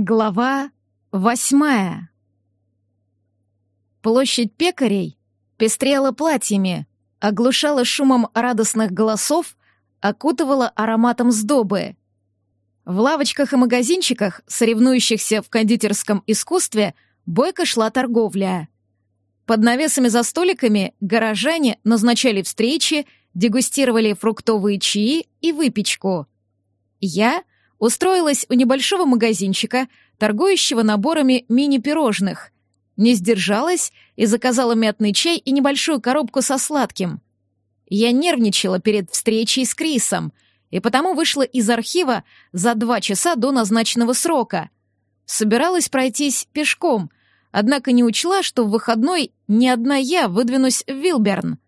Глава восьмая. Площадь пекарей пестрела платьями, оглушала шумом радостных голосов, окутывала ароматом сдобы. В лавочках и магазинчиках, соревнующихся в кондитерском искусстве, бойко шла торговля. Под навесами за столиками горожане назначали встречи, дегустировали фруктовые чаи и выпечку. Я — устроилась у небольшого магазинчика, торгующего наборами мини-пирожных. Не сдержалась и заказала мятный чай и небольшую коробку со сладким. Я нервничала перед встречей с Крисом, и потому вышла из архива за два часа до назначенного срока. Собиралась пройтись пешком, однако не учла, что в выходной ни одна я выдвинусь в Вилберн.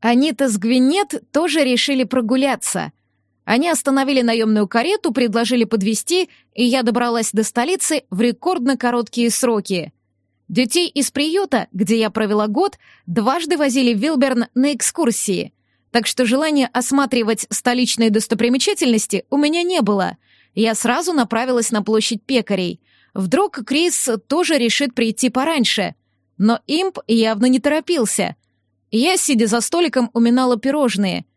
Анита с Гвинет тоже решили прогуляться — они остановили наемную карету, предложили подвести, и я добралась до столицы в рекордно короткие сроки. Детей из приюта, где я провела год, дважды возили в Вилберн на экскурсии, так что желания осматривать столичные достопримечательности у меня не было. Я сразу направилась на площадь пекарей. Вдруг Крис тоже решит прийти пораньше. Но имп явно не торопился. Я, сидя за столиком, уминала пирожные —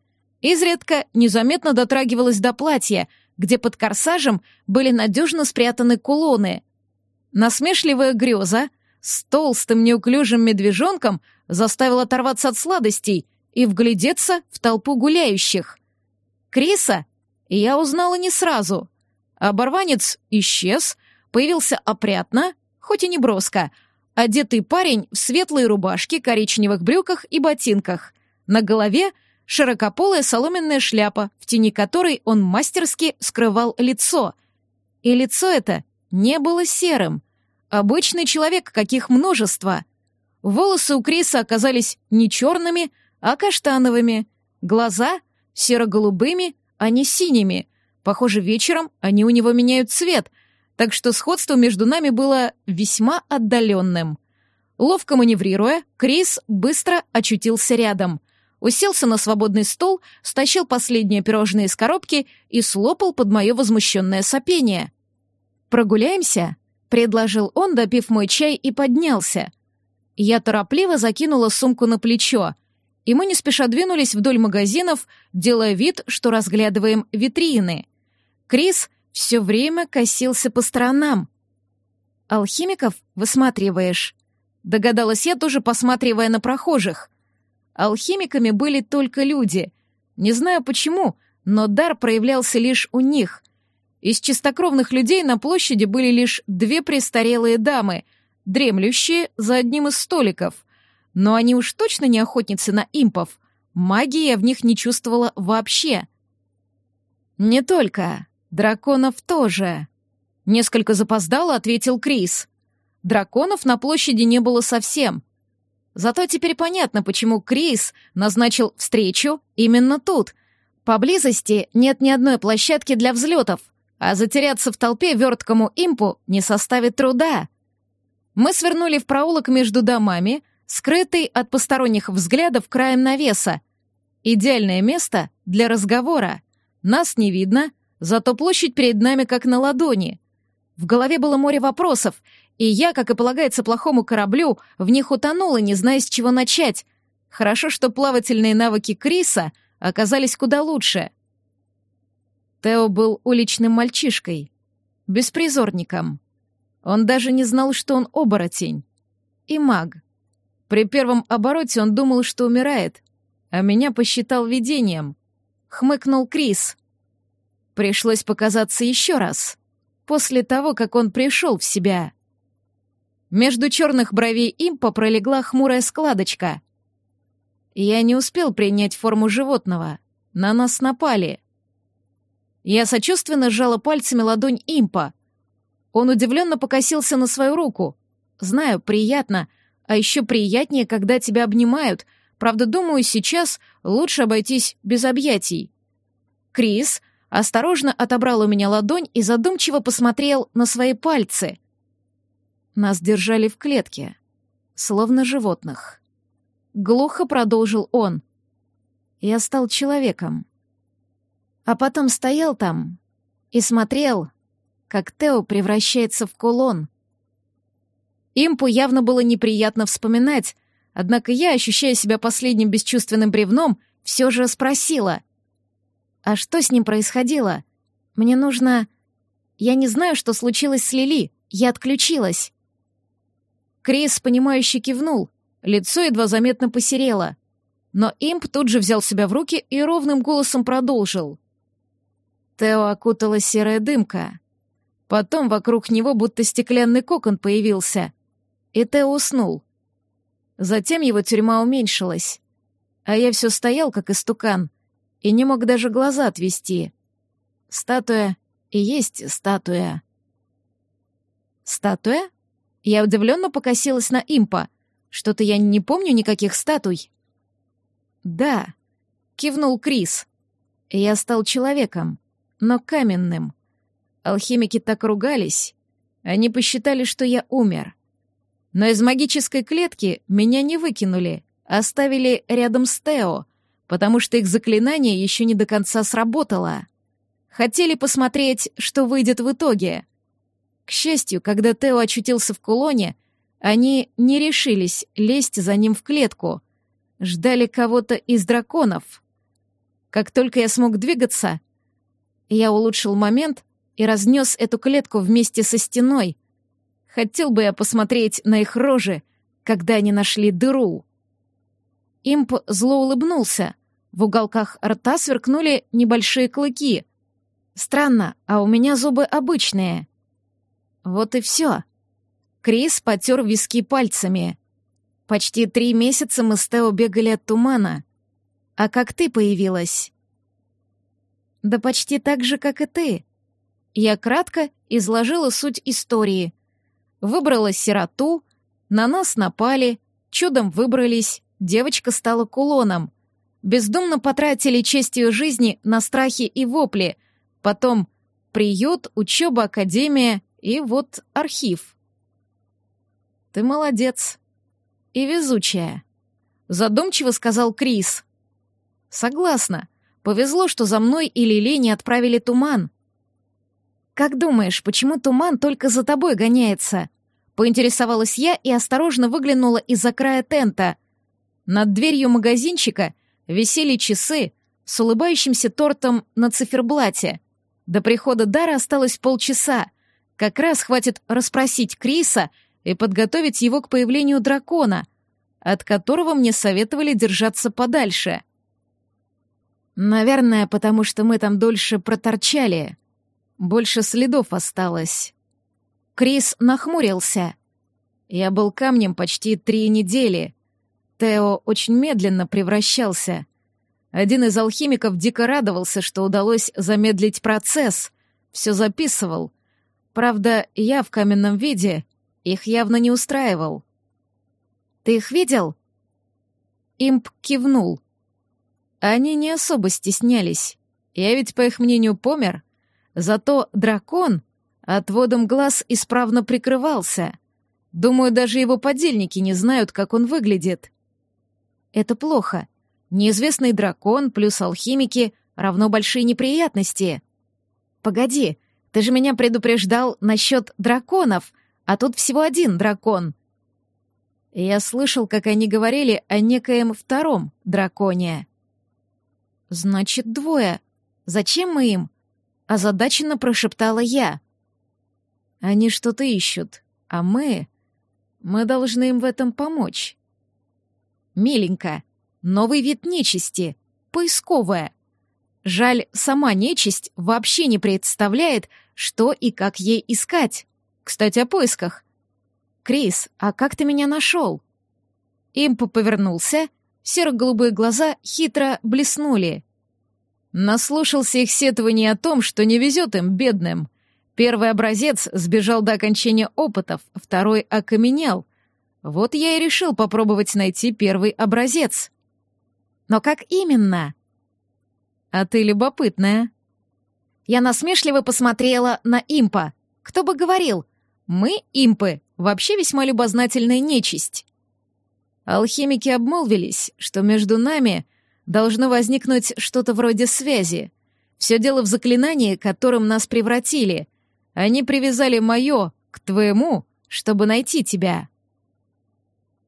Изредка незаметно дотрагивалась до платья, где под корсажем были надежно спрятаны кулоны. Насмешливая греза с толстым неуклюжим медвежонком заставила оторваться от сладостей и вглядеться в толпу гуляющих. Криса я узнала не сразу. Оборванец исчез, появился опрятно, хоть и не броско, одетый парень в светлой рубашке, коричневых брюках и ботинках. На голове — широкополая соломенная шляпа, в тени которой он мастерски скрывал лицо. И лицо это не было серым. Обычный человек, каких множество. Волосы у Криса оказались не черными, а каштановыми. Глаза — серо-голубыми, а не синими. Похоже, вечером они у него меняют цвет, так что сходство между нами было весьма отдаленным. Ловко маневрируя, Крис быстро очутился рядом — уселся на свободный стол, стащил последние пирожные из коробки и слопал под мое возмущенное сопение. «Прогуляемся?» — предложил он, допив мой чай, и поднялся. Я торопливо закинула сумку на плечо, и мы не спеша двинулись вдоль магазинов, делая вид, что разглядываем витрины. Крис все время косился по сторонам. «Алхимиков высматриваешь?» Догадалась я, тоже посматривая на прохожих. Алхимиками были только люди. Не знаю почему, но дар проявлялся лишь у них. Из чистокровных людей на площади были лишь две престарелые дамы, дремлющие за одним из столиков. Но они уж точно не охотницы на импов. Магии я в них не чувствовала вообще. «Не только. Драконов тоже», — несколько запоздало ответил Крис. Драконов на площади не было совсем — Зато теперь понятно, почему Крис назначил встречу именно тут. Поблизости нет ни одной площадки для взлетов, а затеряться в толпе верткому импу не составит труда. Мы свернули в проулок между домами, скрытый от посторонних взглядов краем навеса. Идеальное место для разговора. Нас не видно, зато площадь перед нами как на ладони. В голове было море вопросов, и я, как и полагается плохому кораблю, в них утонула, не зная, с чего начать. Хорошо, что плавательные навыки Криса оказались куда лучше. Тео был уличным мальчишкой, беспризорником. Он даже не знал, что он оборотень. И маг. При первом обороте он думал, что умирает, а меня посчитал видением. Хмыкнул Крис. Пришлось показаться еще раз, после того, как он пришел в себя. Между черных бровей импа пролегла хмурая складочка. Я не успел принять форму животного. На нас напали. Я сочувственно сжала пальцами ладонь импа. Он удивленно покосился на свою руку. Знаю, приятно, а еще приятнее, когда тебя обнимают. Правда, думаю, сейчас лучше обойтись без объятий. Крис осторожно отобрал у меня ладонь и задумчиво посмотрел на свои пальцы — нас держали в клетке, словно животных. Глухо продолжил он. Я стал человеком. А потом стоял там и смотрел как Тео превращается в кулон. Импу явно было неприятно вспоминать, однако я, ощущая себя последним бесчувственным бревном, все же спросила. «А что с ним происходило? Мне нужно...» «Я не знаю, что случилось с Лили. Я отключилась». Крис, понимающе кивнул. Лицо едва заметно посерело. Но имп тут же взял себя в руки и ровным голосом продолжил. Тео окутала серая дымка. Потом вокруг него будто стеклянный кокон появился. И Тео уснул. Затем его тюрьма уменьшилась. А я все стоял, как истукан, и не мог даже глаза отвести. Статуя и есть статуя. Статуя? Я удивленно покосилась на импа. Что-то я не помню никаких статуй. «Да», — кивнул Крис. «Я стал человеком, но каменным. Алхимики так ругались. Они посчитали, что я умер. Но из магической клетки меня не выкинули, оставили рядом с Тео, потому что их заклинание еще не до конца сработало. Хотели посмотреть, что выйдет в итоге. К счастью, когда Тео очутился в кулоне, они не решились лезть за ним в клетку, ждали кого-то из драконов. Как только я смог двигаться, я улучшил момент и разнес эту клетку вместе со стеной. Хотел бы я посмотреть на их рожи, когда они нашли дыру. Имп зло улыбнулся. В уголках рта сверкнули небольшие клыки. Странно, а у меня зубы обычные. Вот и все. Крис потер виски пальцами. Почти три месяца мы с Тео бегали от тумана. А как ты появилась? Да почти так же, как и ты. Я кратко изложила суть истории. Выбрала сироту, на нас напали, чудом выбрались, девочка стала кулоном. Бездумно потратили честь ее жизни на страхи и вопли. Потом приют, учеба, академия и вот архив. Ты молодец, и везучая», — задумчиво сказал Крис. «Согласна. Повезло, что за мной и Лили не отправили туман». «Как думаешь, почему туман только за тобой гоняется?» Поинтересовалась я и осторожно выглянула из-за края тента. Над дверью магазинчика висели часы с улыбающимся тортом на циферблате. До прихода Дара осталось полчаса. Как раз хватит расспросить Криса — и подготовить его к появлению дракона, от которого мне советовали держаться подальше. Наверное, потому что мы там дольше проторчали. Больше следов осталось. Крис нахмурился. Я был камнем почти три недели. Тео очень медленно превращался. Один из алхимиков дико радовался, что удалось замедлить процесс. Все записывал. Правда, я в каменном виде их явно не устраивал. «Ты их видел?» Имп кивнул. Они не особо стеснялись. Я ведь, по их мнению, помер. Зато дракон отводом глаз исправно прикрывался. Думаю, даже его подельники не знают, как он выглядит. Это плохо. Неизвестный дракон плюс алхимики равно большие неприятности. Погоди, ты же меня предупреждал насчет драконов — а тут всего один дракон. Я слышал, как они говорили о некоем втором драконе. Значит, двое. Зачем мы им? Озадаченно прошептала я. Они что-то ищут, а мы... Мы должны им в этом помочь. Миленько. Новый вид нечисти. Поисковая. Жаль, сама нечисть вообще не представляет, что и как ей искать. Кстати, о поисках. Крис, а как ты меня нашел? Имп повернулся, серо-голубые глаза хитро блеснули. Наслушался их сетований о том, что не везет им, бедным. Первый образец сбежал до окончания опытов, второй окаменел. Вот я и решил попробовать найти первый образец. Но как именно? А ты любопытная. Я насмешливо посмотрела на импа. Кто бы говорил, мы, импы, вообще весьма любознательная нечисть. Алхимики обмолвились, что между нами должно возникнуть что-то вроде связи. Все дело в заклинании, которым нас превратили. Они привязали мое к твоему, чтобы найти тебя».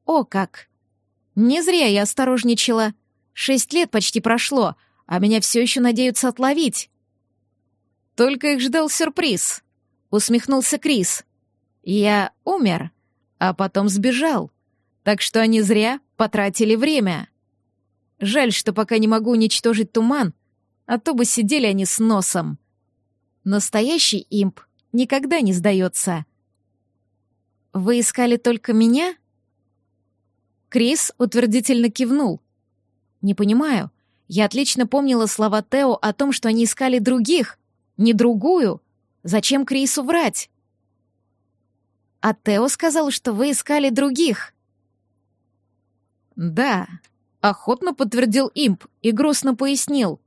«О как! Не зря я осторожничала. Шесть лет почти прошло, а меня все еще надеются отловить». «Только их ждал сюрприз», — усмехнулся Крис. «Я умер, а потом сбежал, так что они зря потратили время. Жаль, что пока не могу уничтожить туман, а то бы сидели они с носом. Настоящий имп никогда не сдается. «Вы искали только меня?» Крис утвердительно кивнул. «Не понимаю. Я отлично помнила слова Тео о том, что они искали других, не другую. Зачем Крису врать?» «А Тео сказал, что вы искали других». «Да», — охотно подтвердил имп и грустно пояснил.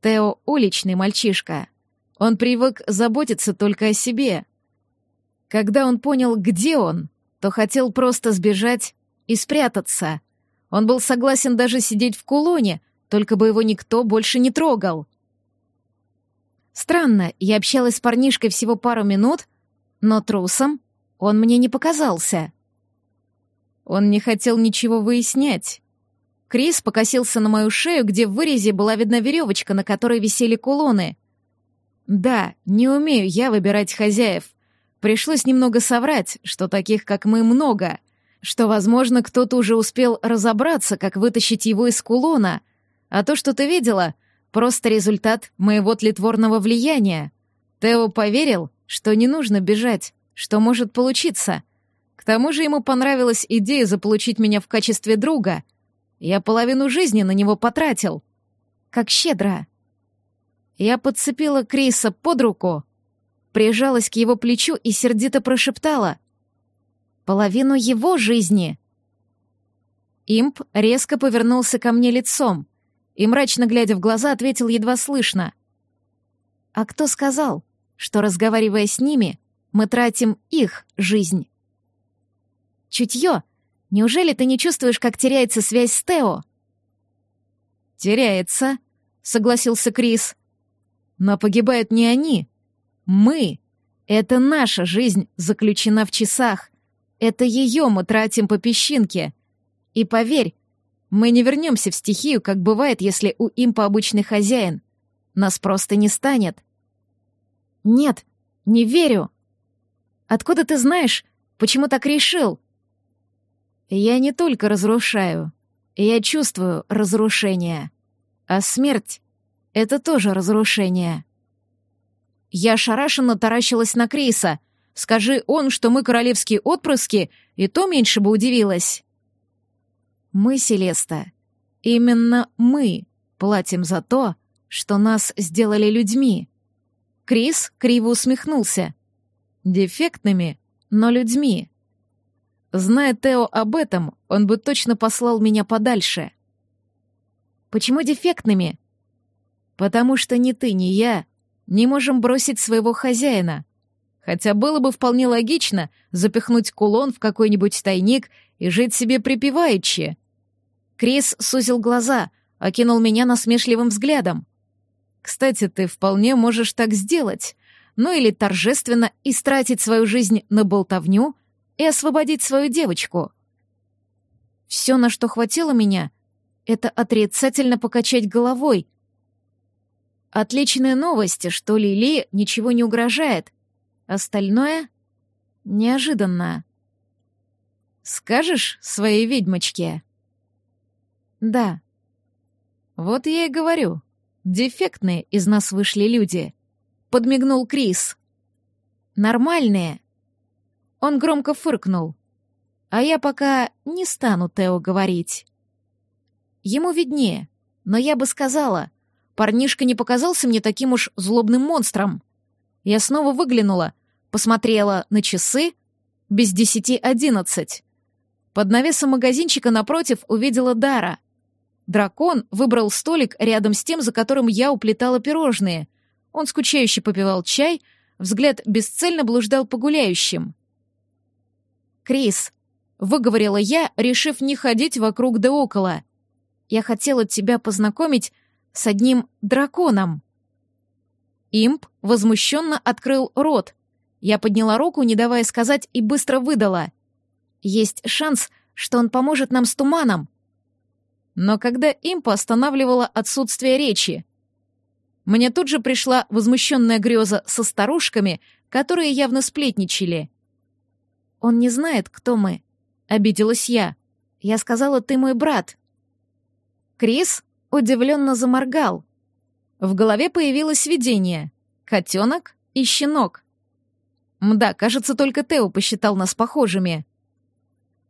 «Тео — уличный мальчишка. Он привык заботиться только о себе. Когда он понял, где он, то хотел просто сбежать и спрятаться. Он был согласен даже сидеть в кулоне, только бы его никто больше не трогал. Странно, я общалась с парнишкой всего пару минут, но трусом он мне не показался. Он не хотел ничего выяснять. Крис покосился на мою шею, где в вырезе была видна веревочка, на которой висели кулоны. Да, не умею я выбирать хозяев. Пришлось немного соврать, что таких, как мы, много, что, возможно, кто-то уже успел разобраться, как вытащить его из кулона, а то, что ты видела, просто результат моего тлетворного влияния. Тео поверил, что не нужно бежать, что может получиться. К тому же ему понравилась идея заполучить меня в качестве друга. Я половину жизни на него потратил. Как щедро. Я подцепила Криса под руку, прижалась к его плечу и сердито прошептала. «Половину его жизни!» Имп резко повернулся ко мне лицом и, мрачно глядя в глаза, ответил едва слышно. «А кто сказал, что, разговаривая с ними, мы тратим их жизнь?» «Чутье! Неужели ты не чувствуешь, как теряется связь с Тео?» «Теряется», — согласился Крис. Но погибают не они. Мы. Это наша жизнь заключена в часах. Это ее мы тратим по песчинке. И поверь, мы не вернемся в стихию, как бывает, если у импа обычный хозяин. Нас просто не станет. Нет, не верю. Откуда ты знаешь, почему так решил? Я не только разрушаю, я чувствую разрушение. А смерть это тоже разрушение. Я ошарашенно таращилась на Криса. Скажи он, что мы королевские отпрыски, и то меньше бы удивилась. Мы, Селеста, именно мы платим за то, что нас сделали людьми. Крис криво усмехнулся. Дефектными, но людьми. Зная Тео об этом, он бы точно послал меня подальше. Почему дефектными? Потому что ни ты, ни я не можем бросить своего хозяина. Хотя было бы вполне логично запихнуть кулон в какой-нибудь тайник и жить себе припеваючи. Крис сузил глаза, окинул меня насмешливым взглядом. «Кстати, ты вполне можешь так сделать. Ну или торжественно истратить свою жизнь на болтовню и освободить свою девочку». Все, на что хватило меня, это отрицательно покачать головой, Отличные новости, что Лили ничего не угрожает. Остальное — неожиданно. «Скажешь своей ведьмочке?» «Да». «Вот я и говорю. Дефектные из нас вышли люди», — подмигнул Крис. «Нормальные». Он громко фыркнул. «А я пока не стану Тео говорить». Ему виднее, но я бы сказала, Парнишка не показался мне таким уж злобным монстром. Я снова выглянула, посмотрела на часы без десяти одиннадцать. Под навесом магазинчика напротив увидела Дара. Дракон выбрал столик рядом с тем, за которым я уплетала пирожные. Он скучающе попивал чай, взгляд бесцельно блуждал по гуляющим. «Крис», — выговорила я, решив не ходить вокруг да около. «Я хотела тебя познакомить с одним драконом. Имп возмущенно открыл рот. Я подняла руку, не давая сказать, и быстро выдала. Есть шанс, что он поможет нам с туманом. Но когда импа останавливала отсутствие речи, мне тут же пришла возмущенная греза со старушками, которые явно сплетничали. «Он не знает, кто мы», — обиделась я. «Я сказала, ты мой брат». Крис удивленно заморгал. В голове появилось видение. Котенок и щенок. Мда, кажется, только Тео посчитал нас похожими.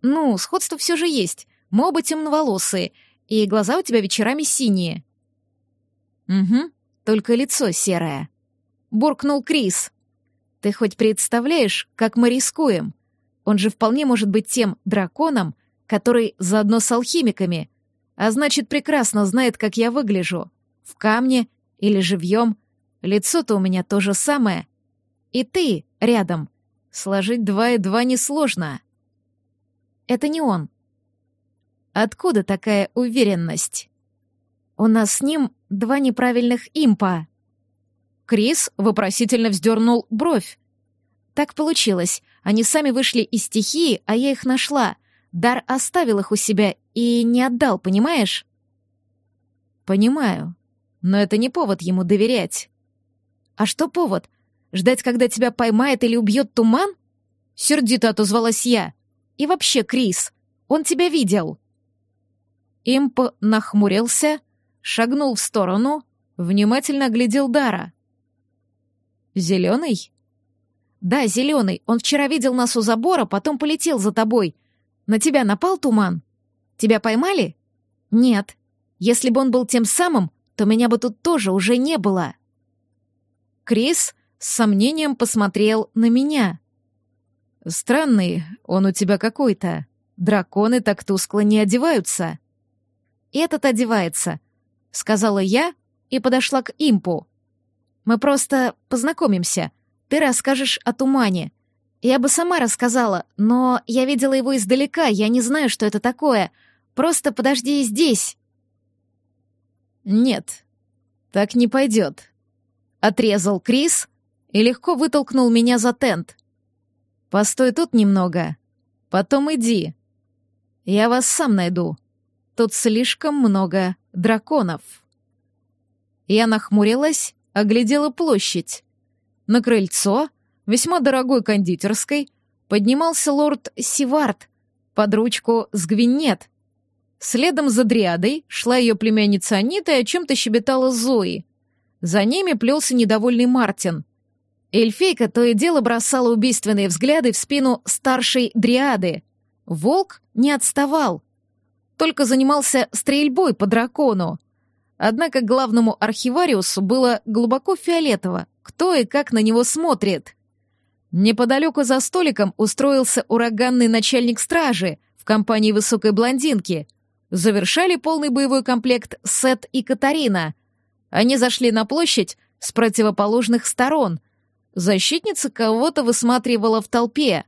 Ну, сходство все же есть. Мы оба темноволосые, и глаза у тебя вечерами синие. Угу, только лицо серое. Буркнул Крис. Ты хоть представляешь, как мы рискуем? Он же вполне может быть тем драконом, который заодно с алхимиками, а значит, прекрасно знает, как я выгляжу. В камне или живьем. Лицо-то у меня то же самое. И ты рядом. Сложить два и два несложно. Это не он. Откуда такая уверенность? У нас с ним два неправильных импа. Крис вопросительно вздернул бровь. Так получилось. Они сами вышли из стихии, а я их нашла. Дар оставил их у себя и не отдал, понимаешь? Понимаю. Но это не повод ему доверять. А что повод? Ждать, когда тебя поймает или убьет туман? Сердито отозвалась я. И вообще, Крис, он тебя видел. Имп нахмурился, шагнул в сторону, внимательно глядел Дара. «Зеленый?» «Да, зеленый. Он вчера видел нас у забора, потом полетел за тобой. На тебя напал туман? Тебя поймали?» «Нет. Если бы он был тем самым, то меня бы тут тоже уже не было». Крис с сомнением посмотрел на меня. «Странный он у тебя какой-то. Драконы так тускло не одеваются». «Этот одевается», — сказала я и подошла к импу. «Мы просто познакомимся. Ты расскажешь о тумане. Я бы сама рассказала, но я видела его издалека, я не знаю, что это такое. Просто подожди здесь». «Нет, так не пойдет», — отрезал Крис и легко вытолкнул меня за тент. Постой тут немного. Потом иди. Я вас сам найду. Тут слишком много драконов. Я нахмурилась, оглядела площадь. На крыльцо, весьма дорогой кондитерской, поднимался лорд Сивард под ручку с Гвинет. Следом за Дриадой шла ее племянница Анита и о чем-то щебетала Зои. За ними плелся недовольный Мартин. Эльфейка то и дело бросала убийственные взгляды в спину старшей дриады. Волк не отставал, только занимался стрельбой по дракону. Однако главному архивариусу было глубоко фиолетово, кто и как на него смотрит. Неподалеку за столиком устроился ураганный начальник стражи в компании высокой блондинки. Завершали полный боевой комплект Сет и Катарина. Они зашли на площадь с противоположных сторон — Защитница кого-то высматривала в толпе.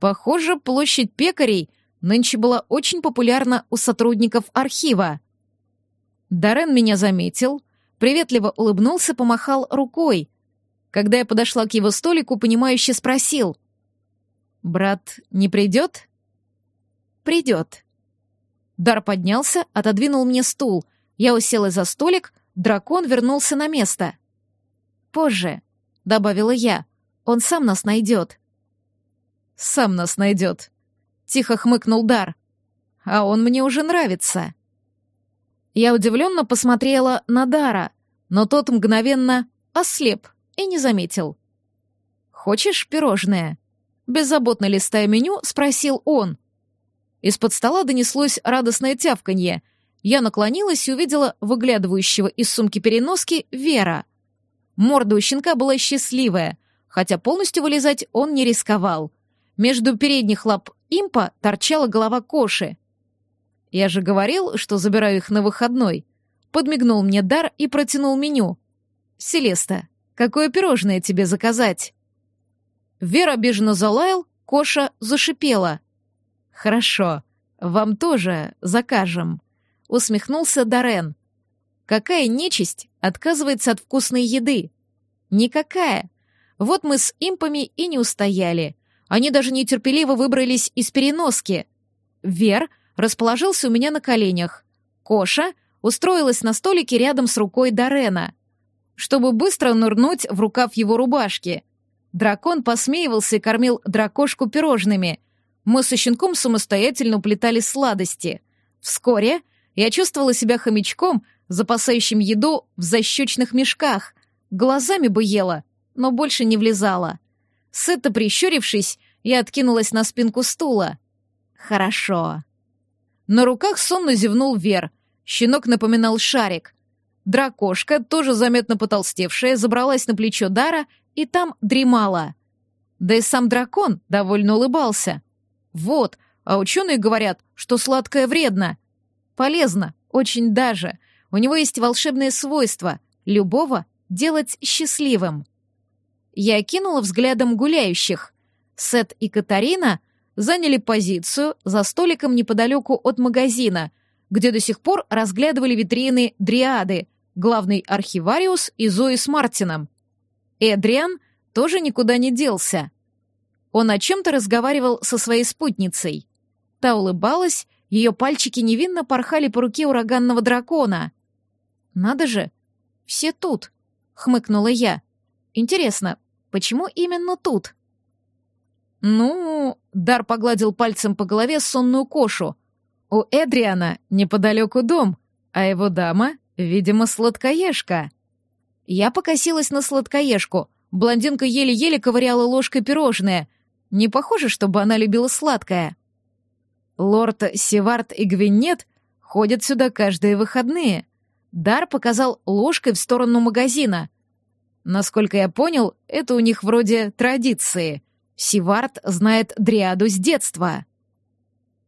Похоже, площадь пекарей нынче была очень популярна у сотрудников архива. Дарен меня заметил, приветливо улыбнулся, помахал рукой. Когда я подошла к его столику, понимающе спросил. «Брат не придет?» «Придет». Дар поднялся, отодвинул мне стул. Я уселась за столик, дракон вернулся на место. «Позже», добавила я. Он сам нас найдет. Сам нас найдет. Тихо хмыкнул Дар. А он мне уже нравится. Я удивленно посмотрела на Дара, но тот мгновенно ослеп и не заметил. «Хочешь пирожное?» Беззаботно листая меню, спросил он. Из-под стола донеслось радостное тявканье. Я наклонилась и увидела выглядывающего из сумки переноски Вера — Морда у щенка была счастливая, хотя полностью вылезать он не рисковал. Между передних лап импа торчала голова Коши. «Я же говорил, что забираю их на выходной», — подмигнул мне Дар и протянул меню. «Селеста, какое пирожное тебе заказать?» Вера обиженно залаял, Коша зашипела. «Хорошо, вам тоже закажем», — усмехнулся Дарен. Какая нечисть отказывается от вкусной еды? Никакая. Вот мы с импами и не устояли. Они даже нетерпеливо выбрались из переноски. Вер расположился у меня на коленях. Коша устроилась на столике рядом с рукой Дарена, чтобы быстро нырнуть в рукав его рубашки. Дракон посмеивался и кормил дракошку пирожными. Мы со щенком самостоятельно уплетали сладости. Вскоре я чувствовала себя хомячком, запасающим еду в защечных мешках. Глазами бы ела, но больше не влезала. Сыто прищурившись, я откинулась на спинку стула. Хорошо. На руках сонно зевнул Вер. Щенок напоминал шарик. Дракошка, тоже заметно потолстевшая, забралась на плечо Дара и там дремала. Да и сам дракон довольно улыбался. Вот, а ученые говорят, что сладкое вредно. Полезно, очень даже. У него есть волшебное свойство — любого делать счастливым. Я кинула взглядом гуляющих. Сет и Катарина заняли позицию за столиком неподалеку от магазина, где до сих пор разглядывали витрины Дриады, главный архивариус и Зои с Мартином. Эдриан тоже никуда не делся. Он о чем-то разговаривал со своей спутницей. Та улыбалась, ее пальчики невинно порхали по руке ураганного дракона. «Надо же, все тут», — хмыкнула я. «Интересно, почему именно тут?» «Ну...» — Дар погладил пальцем по голове сонную кошу. «У Эдриана неподалеку дом, а его дама, видимо, сладкоежка». Я покосилась на сладкоежку. Блондинка еле-еле ковыряла ложкой пирожное. Не похоже, чтобы она любила сладкое. Лорд Севард и Гвинет ходят сюда каждые выходные. Дар показал ложкой в сторону магазина. Насколько я понял, это у них вроде традиции — Сивард знает дриаду с детства.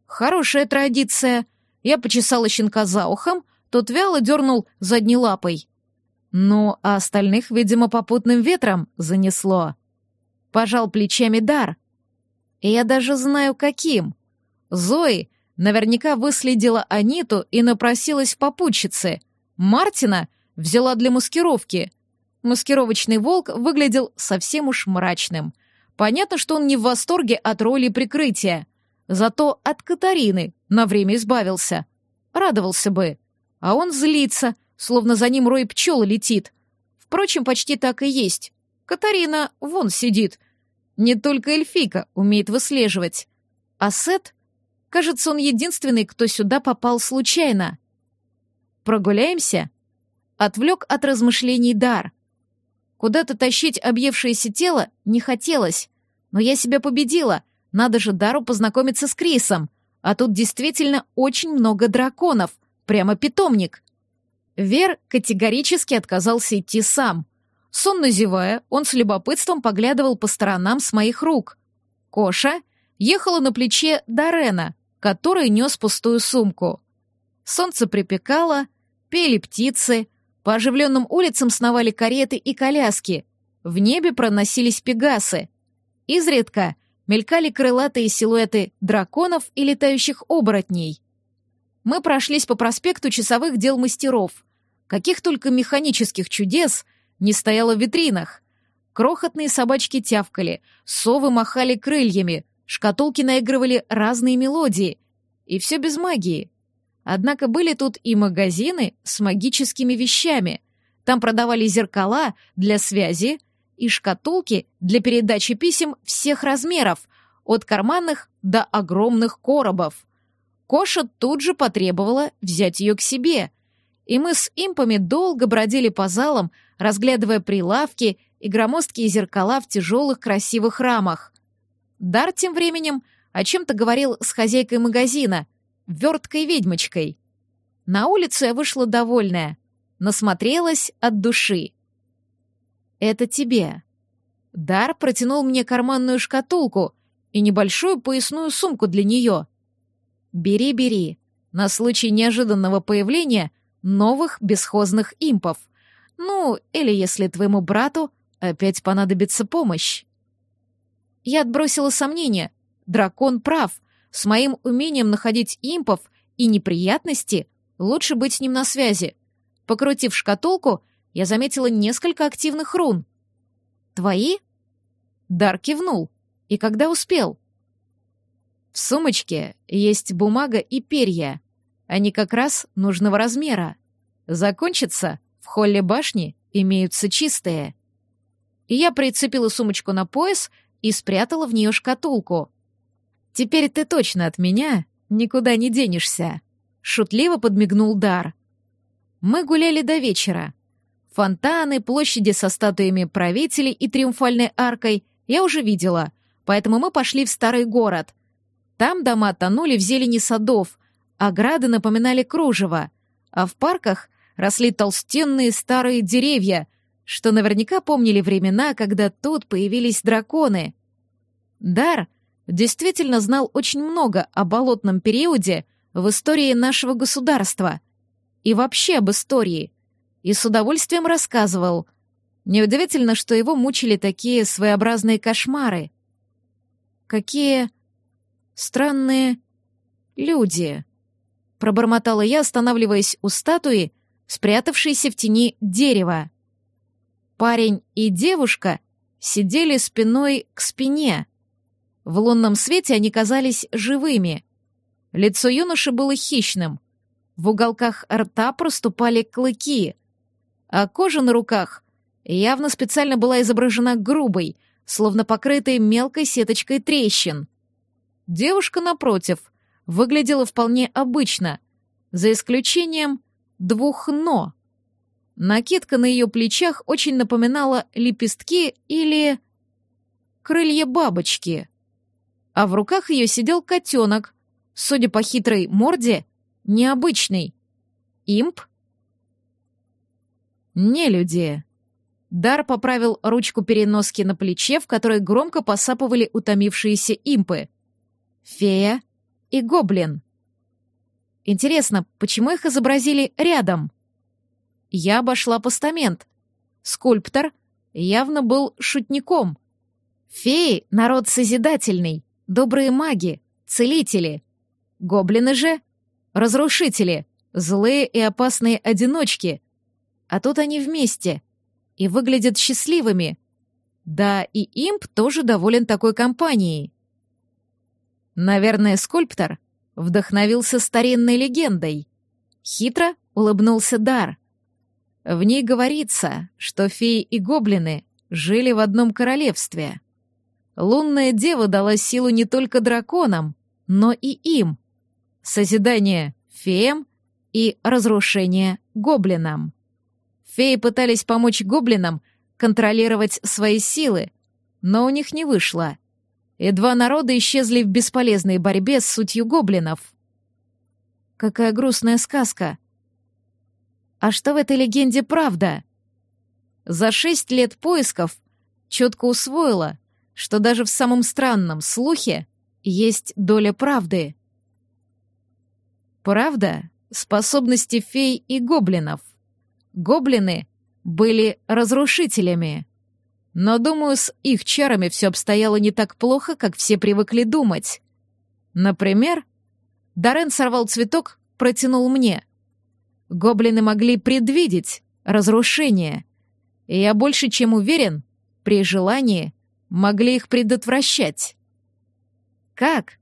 Хорошая традиция. Я почесала щенка за ухом, тот вяло дернул задней лапой. Ну, а остальных, видимо, попутным ветром занесло. Пожал плечами дар. И я даже знаю, каким. Зои наверняка выследила Аниту и напросилась в попутчицы. Мартина взяла для маскировки. Маскировочный волк выглядел совсем уж мрачным. Понятно, что он не в восторге от роли прикрытия. Зато от Катарины на время избавился. Радовался бы. А он злится, словно за ним рой пчел летит. Впрочем, почти так и есть. Катарина вон сидит. Не только эльфика умеет выслеживать. А Сет, кажется, он единственный, кто сюда попал случайно. Прогуляемся? Отвлек от размышлений дар. Куда-то тащить объевшееся тело не хотелось. Но я себя победила. Надо же Дару познакомиться с Крисом. А тут действительно очень много драконов. Прямо питомник. Вер категорически отказался идти сам. Сонно зевая, он с любопытством поглядывал по сторонам с моих рук. Коша ехала на плече Дарена, который нес пустую сумку. Солнце припекало, пели птицы, по оживленным улицам сновали кареты и коляски. В небе проносились пегасы. Изредка мелькали крылатые силуэты драконов и летающих оборотней. Мы прошлись по проспекту часовых дел мастеров. Каких только механических чудес не стояло в витринах. Крохотные собачки тявкали, совы махали крыльями, шкатулки наигрывали разные мелодии. И все без магии. Однако были тут и магазины с магическими вещами. Там продавали зеркала для связи и шкатулки для передачи писем всех размеров, от карманных до огромных коробов. Коша тут же потребовала взять ее к себе, и мы с импами долго бродили по залам, разглядывая прилавки и громоздкие зеркала в тяжелых красивых рамах. Дар тем временем о чем-то говорил с хозяйкой магазина — верткой ведьмочкой. На улицу я вышла довольная, насмотрелась от души. «Это тебе». Дар протянул мне карманную шкатулку и небольшую поясную сумку для нее. «Бери, бери, на случай неожиданного появления новых бесхозных импов. Ну, или если твоему брату опять понадобится помощь». Я отбросила сомнения. Дракон прав — с моим умением находить импов и неприятности лучше быть с ним на связи. Покрутив шкатулку, я заметила несколько активных рун. Твои? Дар кивнул. И когда успел? В сумочке есть бумага и перья. Они как раз нужного размера. Закончится, в холле башни имеются чистые. И я прицепила сумочку на пояс и спрятала в нее шкатулку. «Теперь ты точно от меня никуда не денешься», — шутливо подмигнул Дар. Мы гуляли до вечера. Фонтаны, площади со статуями правителей и триумфальной аркой я уже видела, поэтому мы пошли в старый город. Там дома тонули в зелени садов, ограды напоминали кружево, а в парках росли толстенные старые деревья, что наверняка помнили времена, когда тут появились драконы. Дар действительно знал очень много о болотном периоде в истории нашего государства и вообще об истории, и с удовольствием рассказывал. Неудивительно, что его мучили такие своеобразные кошмары. Какие странные люди. Пробормотала я, останавливаясь у статуи, спрятавшейся в тени дерева. Парень и девушка сидели спиной к спине. В лунном свете они казались живыми. Лицо юноши было хищным. В уголках рта проступали клыки, а кожа на руках явно специально была изображена грубой, словно покрытой мелкой сеточкой трещин. Девушка, напротив, выглядела вполне обычно, за исключением двух «но». Накидка на ее плечах очень напоминала лепестки или крылья бабочки. А в руках ее сидел котенок, судя по хитрой морде, необычный. Имп? Не люди. Дар поправил ручку переноски на плече, в которой громко посапывали утомившиеся импы — фея и гоблин. Интересно, почему их изобразили рядом? Я обошла постамент. Скульптор явно был шутником. Феи — народ созидательный, добрые маги, целители. Гоблины же — разрушители, злые и опасные одиночки. А тут они вместе и выглядят счастливыми. Да, и имп тоже доволен такой компанией. Наверное, скульптор вдохновился старинной легендой. Хитро улыбнулся Дар. В ней говорится, что феи и гоблины жили в одном королевстве. Лунная дева дала силу не только драконам, но и им. Созидание феям и разрушение гоблинам. Феи пытались помочь гоблинам контролировать свои силы, но у них не вышло — и два народа исчезли в бесполезной борьбе с сутью гоблинов. Какая грустная сказка. А что в этой легенде правда? За шесть лет поисков четко усвоила, что даже в самом странном слухе есть доля правды. Правда — способности фей и гоблинов. Гоблины были разрушителями. Но, думаю, с их чарами все обстояло не так плохо, как все привыкли думать. Например, Дарен сорвал цветок, протянул мне. Гоблины могли предвидеть разрушение. И я больше чем уверен, при желании могли их предотвращать. Как?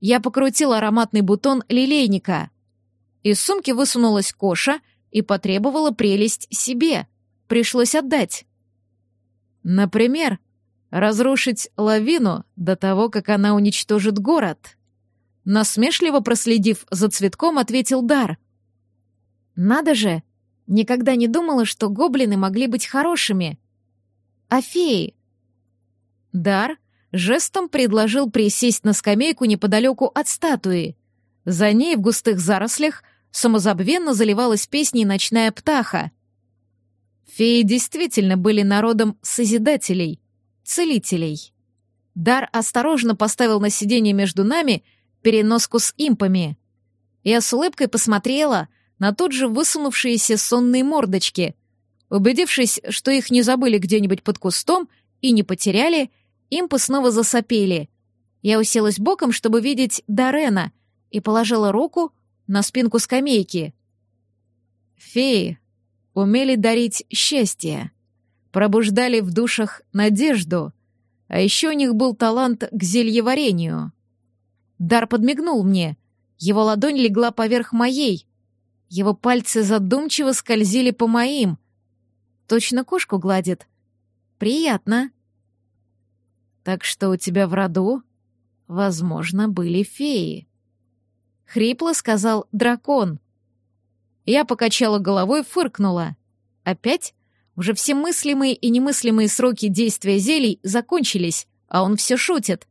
Я покрутил ароматный бутон лилейника. Из сумки высунулась Коша и потребовала прелесть себе. Пришлось отдать. Например, разрушить лавину до того, как она уничтожит город. Насмешливо проследив за цветком, ответил Дар. «Надо же! Никогда не думала, что гоблины могли быть хорошими. А феи?» Дар жестом предложил присесть на скамейку неподалеку от статуи. За ней в густых зарослях самозабвенно заливалась песней ночная птаха. Феи действительно были народом созидателей, целителей. Дар осторожно поставил на сиденье между нами переноску с импами. Я с улыбкой посмотрела на тут же высунувшиеся сонные мордочки. Убедившись, что их не забыли где-нибудь под кустом и не потеряли, импы снова засопели. Я уселась боком, чтобы видеть Дарена, и положила руку на спинку скамейки. «Феи умели дарить счастье», — пробуждали в душах надежду, а еще у них был талант к зельеварению. Дар подмигнул мне. Его ладонь легла поверх моей. Его пальцы задумчиво скользили по моим. Точно кошку гладит. Приятно. Так что у тебя в роду, возможно, были феи. Хрипло сказал дракон. Я покачала головой, фыркнула. Опять? Уже все мыслимые и немыслимые сроки действия зелий закончились, а он все шутит.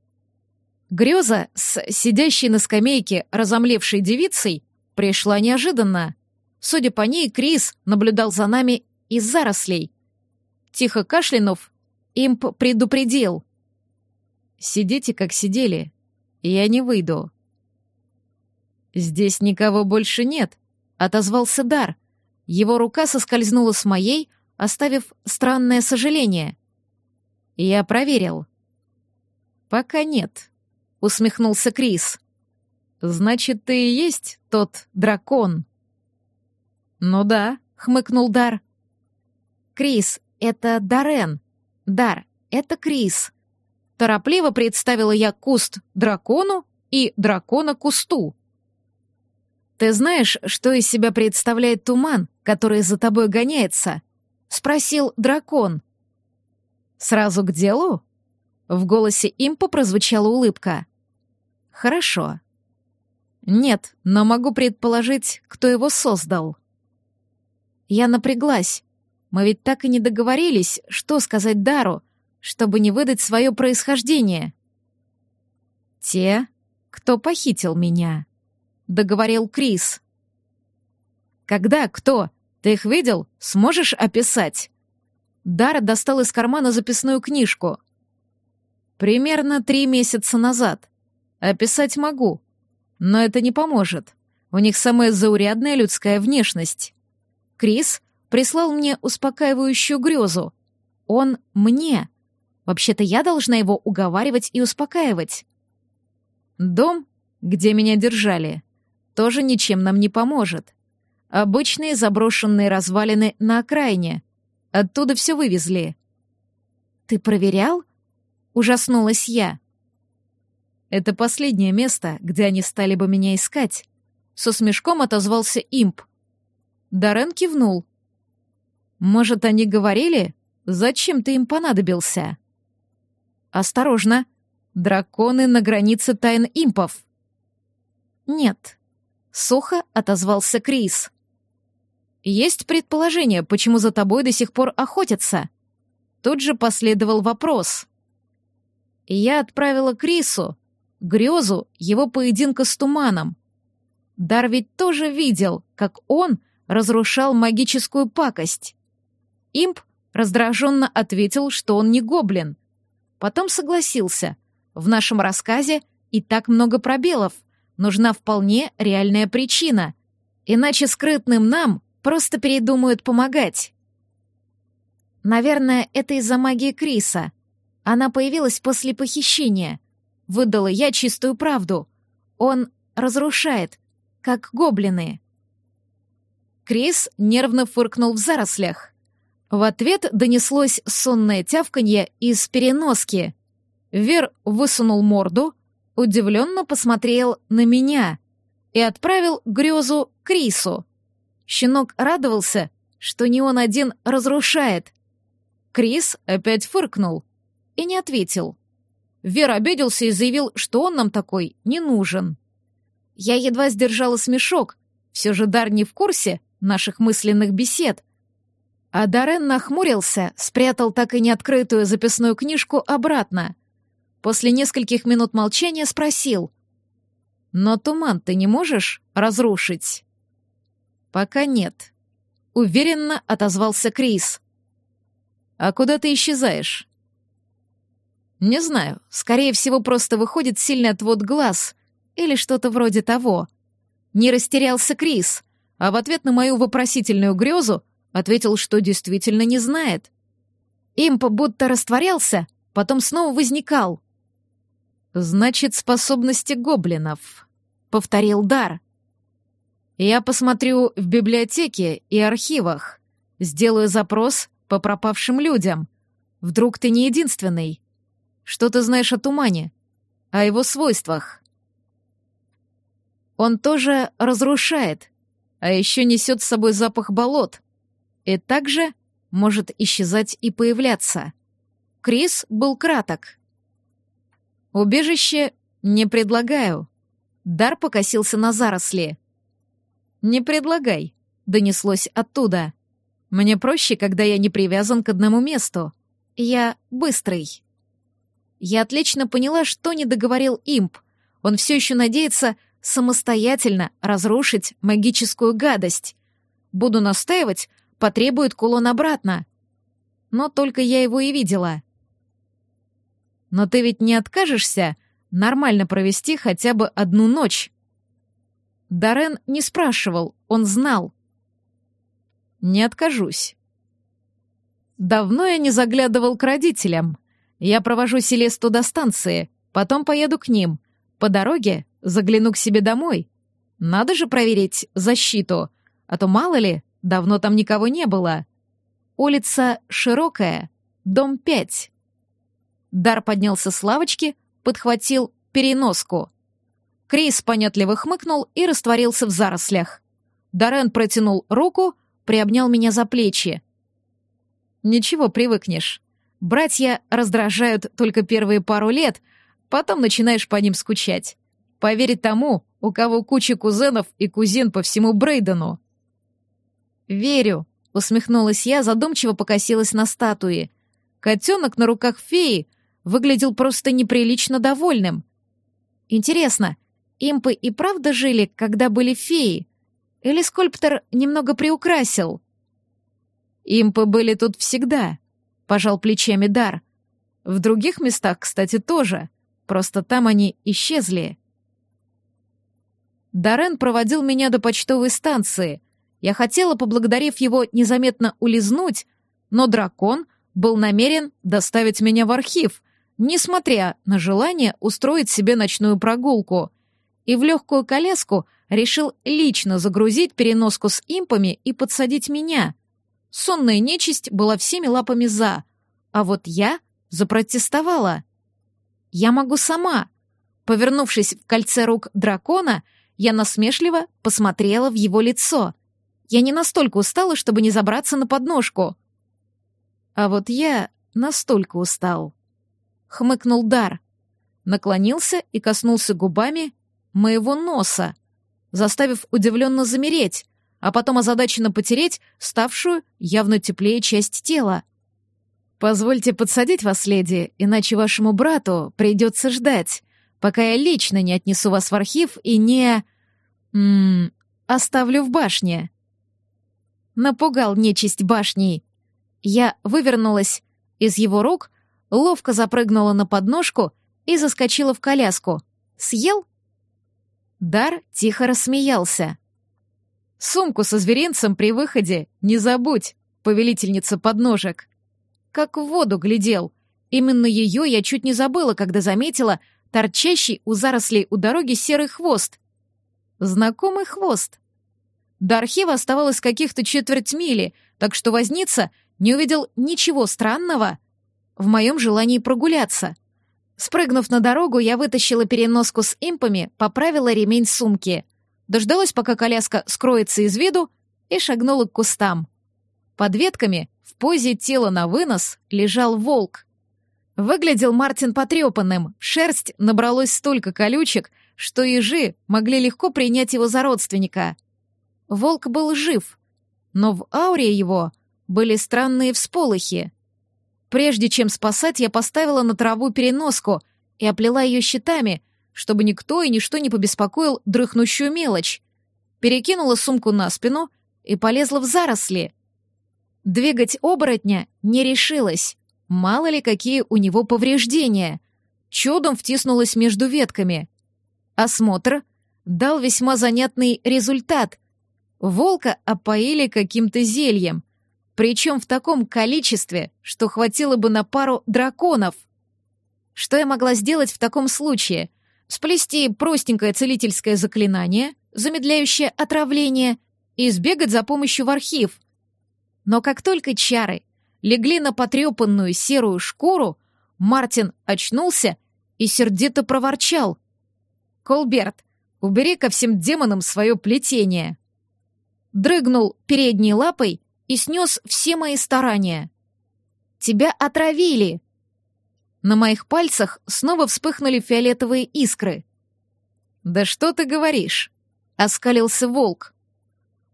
Греза с сидящей на скамейке разомлевшей девицей пришла неожиданно. Судя по ней, Крис наблюдал за нами из зарослей. Тихо кашлянув, имп предупредил. «Сидите, как сидели. Я не выйду». «Здесь никого больше нет», — отозвался Дар. Его рука соскользнула с моей, оставив странное сожаление. Я проверил. «Пока нет», — усмехнулся Крис. «Значит, ты и есть тот дракон?» «Ну да», — хмыкнул Дар. «Крис, это Дарен. Дар, это Крис». Торопливо представила я куст дракону и дракона кусту. «Ты знаешь, что из себя представляет туман, который за тобой гоняется?» — спросил дракон. «Сразу к делу?» В голосе импа прозвучала улыбка. «Хорошо». «Нет, но могу предположить, кто его создал». Я напряглась. Мы ведь так и не договорились, что сказать Дару, чтобы не выдать свое происхождение. «Те, кто похитил меня», — договорил Крис. «Когда? Кто? Ты их видел? Сможешь описать?» Дара достал из кармана записную книжку. «Примерно три месяца назад. Описать могу, но это не поможет. У них самая заурядная людская внешность. Крис прислал мне успокаивающую грезу. Он мне. Вообще-то я должна его уговаривать и успокаивать. Дом, где меня держали, тоже ничем нам не поможет. Обычные заброшенные развалины на окраине. Оттуда все вывезли. «Ты проверял?» — ужаснулась я. «Это последнее место, где они стали бы меня искать», — со смешком отозвался имп. Дарен кивнул. «Может, они говорили, зачем ты им понадобился?» «Осторожно! Драконы на границе тайн импов!» «Нет», — сухо отозвался Крис. Есть предположение, почему за тобой до сих пор охотятся. Тут же последовал вопрос. Я отправила Крису грезу его поединка с туманом. Дар ведь тоже видел, как он разрушал магическую пакость. Имп раздраженно ответил, что он не гоблин. Потом согласился. В нашем рассказе и так много пробелов. Нужна вполне реальная причина. Иначе скрытным нам Просто передумают помогать. Наверное, это из-за магии Криса. Она появилась после похищения. Выдала я чистую правду. Он разрушает, как гоблины. Крис нервно фыркнул в зарослях. В ответ донеслось сонное тявканье из переноски. Вер высунул морду, удивленно посмотрел на меня и отправил грезу Крису. Щенок радовался, что не он один разрушает. Крис опять фыркнул и не ответил. Вера обиделся и заявил, что он нам такой не нужен. Я едва сдержала смешок, все же Дар не в курсе наших мысленных бесед. А Дарен нахмурился, спрятал так и не открытую записную книжку обратно. После нескольких минут молчания спросил. «Но туман ты не можешь разрушить?» «Пока нет», — уверенно отозвался Крис. «А куда ты исчезаешь?» «Не знаю. Скорее всего, просто выходит сильный отвод глаз или что-то вроде того». Не растерялся Крис, а в ответ на мою вопросительную грезу ответил, что действительно не знает. Имп будто растворялся, потом снова возникал. «Значит, способности гоблинов», — повторил Дар. Я посмотрю в библиотеке и архивах, сделаю запрос по пропавшим людям. Вдруг ты не единственный? Что ты знаешь о тумане? О его свойствах?» Он тоже разрушает, а еще несет с собой запах болот. И также может исчезать и появляться. Крис был краток. «Убежище не предлагаю». Дар покосился на заросли. «Не предлагай», — донеслось оттуда. «Мне проще, когда я не привязан к одному месту. Я быстрый». Я отлично поняла, что не договорил имп. Он все еще надеется самостоятельно разрушить магическую гадость. Буду настаивать, потребует кулон обратно. Но только я его и видела. Но ты ведь не откажешься нормально провести хотя бы одну ночь? Дарен не спрашивал, он знал. Не откажусь. Давно я не заглядывал к родителям. Я провожу Селесту до станции, потом поеду к ним. По дороге Загляну к себе домой. Надо же проверить защиту, а то мало ли, давно там никого не было. Улица широкая, дом 5. Дар поднялся с лавочки, подхватил переноску. Крис понятливо хмыкнул и растворился в зарослях. Дарен протянул руку, приобнял меня за плечи. «Ничего, привыкнешь. Братья раздражают только первые пару лет, потом начинаешь по ним скучать. Поверить тому, у кого куча кузенов и кузин по всему Брейдену. «Верю», — усмехнулась я, задумчиво покосилась на статуи. Котенок на руках феи выглядел просто неприлично довольным. Интересно, импы и правда жили, когда были феи? Или скульптор немного приукрасил? Импы были тут всегда, пожал плечами Дар. В других местах, кстати, тоже. Просто там они исчезли. Дарен проводил меня до почтовой станции. Я хотела, поблагодарив его, незаметно улизнуть, но дракон был намерен доставить меня в архив, несмотря на желание устроить себе ночную прогулку. И в легкую коляску решил лично загрузить переноску с импами и подсадить меня. Сонная нечисть была всеми лапами «за», а вот я запротестовала. «Я могу сама». Повернувшись в кольце рук дракона, я насмешливо посмотрела в его лицо. Я не настолько устала, чтобы не забраться на подножку. А вот я настолько устал. Хмыкнул Дар. Наклонился и коснулся губами моего носа, заставив удивленно замереть, а потом озадаченно потереть ставшую явно теплее часть тела. «Позвольте подсадить вас, леди, иначе вашему брату придется ждать», пока я лично не отнесу вас в архив и не... Ммм, оставлю в башне. Напугал нечисть башней. Я вывернулась из его рук, ловко запрыгнула на подножку и заскочила в коляску. Съел? Дар тихо рассмеялся. «Сумку со зверинцем при выходе не забудь, повелительница подножек». Как в воду глядел. Именно ее я чуть не забыла, когда заметила, торчащий у зарослей у дороги серый хвост. Знакомый хвост. До архива оставалось каких-то четверть мили, так что возница не увидел ничего странного в моем желании прогуляться. Спрыгнув на дорогу, я вытащила переноску с импами, поправила ремень сумки. Дождалась, пока коляска скроется из виду, и шагнула к кустам. Под ветками, в позе тела на вынос, лежал волк. Выглядел Мартин потрепанным, шерсть набралось столько колючек, что ежи могли легко принять его за родственника. Волк был жив, но в ауре его были странные всполохи. Прежде чем спасать, я поставила на траву переноску и оплела ее щитами, чтобы никто и ничто не побеспокоил дрыхнущую мелочь. Перекинула сумку на спину и полезла в заросли. Двигать оборотня не решилась. Мало ли, какие у него повреждения. Чудом втиснулась между ветками. Осмотр дал весьма занятный результат. Волка опоили каким-то зельем, причем в таком количестве, что хватило бы на пару драконов. Что я могла сделать в таком случае? Сплести простенькое целительское заклинание, замедляющее отравление, и сбегать за помощью в архив. Но как только чары легли на потрепанную серую шкуру, Мартин очнулся и сердито проворчал. «Колберт, убери ко всем демонам свое плетение!» Дрыгнул передней лапой и снес все мои старания. «Тебя отравили!» На моих пальцах снова вспыхнули фиолетовые искры. «Да что ты говоришь?» — оскалился волк.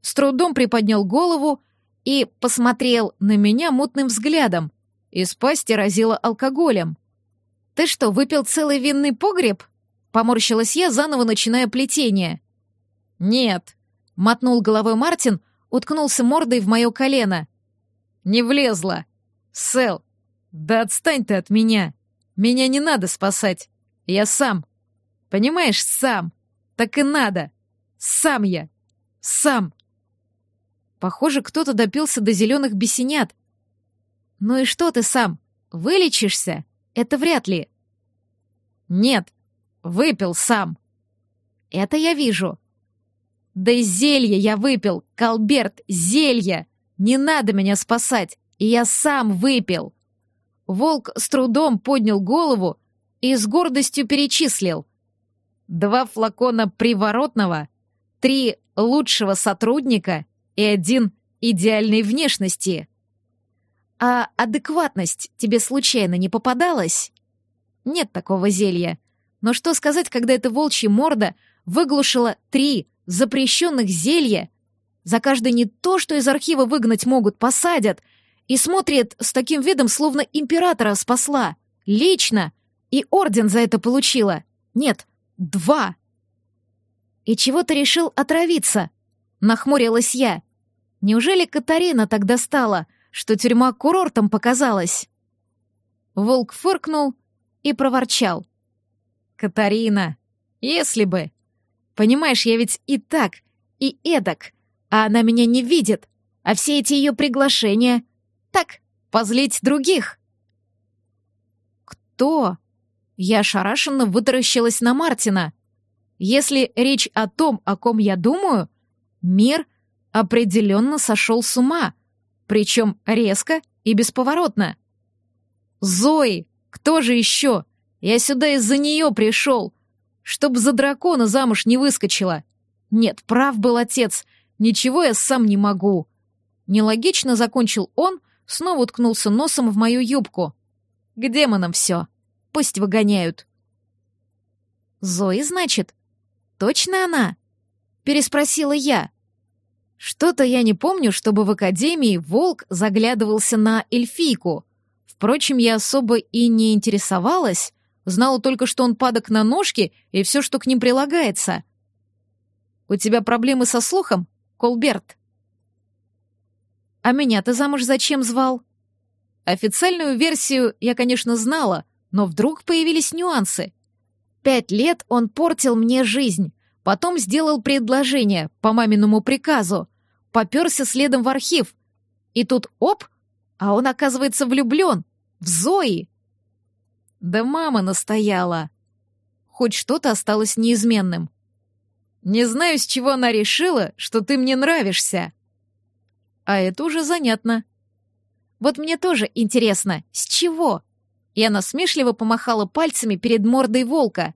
С трудом приподнял голову и посмотрел на меня мутным взглядом. Из пасти разило алкоголем. «Ты что, выпил целый винный погреб?» Поморщилась я, заново начиная плетение. «Нет», — мотнул головой Мартин, уткнулся мордой в мое колено. «Не влезла. Сэл, да отстань ты от меня. Меня не надо спасать. Я сам. Понимаешь, сам. Так и надо. Сам я. Сам». Похоже, кто-то допился до зеленых бесенят. «Ну и что ты сам? Вылечишься? Это вряд ли». «Нет, выпил сам». «Это я вижу». «Да и зелье я выпил, Колберт, зелье! Не надо меня спасать, и я сам выпил». Волк с трудом поднял голову и с гордостью перечислил. «Два флакона приворотного, три лучшего сотрудника и один идеальной внешности. А адекватность тебе случайно не попадалась? Нет такого зелья. Но что сказать, когда эта волчья морда выглушила три запрещенных зелья? За каждое не то, что из архива выгнать могут, посадят. И смотрит с таким видом, словно императора спасла. Лично. И орден за это получила. Нет, два. И чего ты решил отравиться? Нахмурилась я. Неужели Катарина тогда стала, что тюрьма курортом показалась? Волк фыркнул и проворчал. «Катарина, если бы... Понимаешь, я ведь и так, и эдак, а она меня не видит, а все эти ее приглашения... Так, позлить других». «Кто?» Я ошарашенно вытаращилась на Мартина. Если речь о том, о ком я думаю, мир определенно сошел с ума, причем резко и бесповоротно. «Зои! Кто же еще? Я сюда из-за нее пришел, чтоб за дракона замуж не выскочила. Нет, прав был отец, ничего я сам не могу». Нелогично закончил он, снова уткнулся носом в мою юбку. «К демонам все. Пусть выгоняют». «Зои, значит? Точно она?» — переспросила я. Что-то я не помню, чтобы в академии волк заглядывался на эльфийку. Впрочем, я особо и не интересовалась, знала только, что он падок на ножки и все, что к ним прилагается. «У тебя проблемы со слухом, Колберт?» «А меня ты замуж зачем звал?» Официальную версию я, конечно, знала, но вдруг появились нюансы. Пять лет он портил мне жизнь, потом сделал предложение по маминому приказу, попёрся следом в архив. И тут оп, а он, оказывается, влюблён В Зои. Да мама настояла. Хоть что-то осталось неизменным. Не знаю, с чего она решила, что ты мне нравишься. А это уже занятно. Вот мне тоже интересно, с чего? Я насмешливо помахала пальцами перед мордой волка.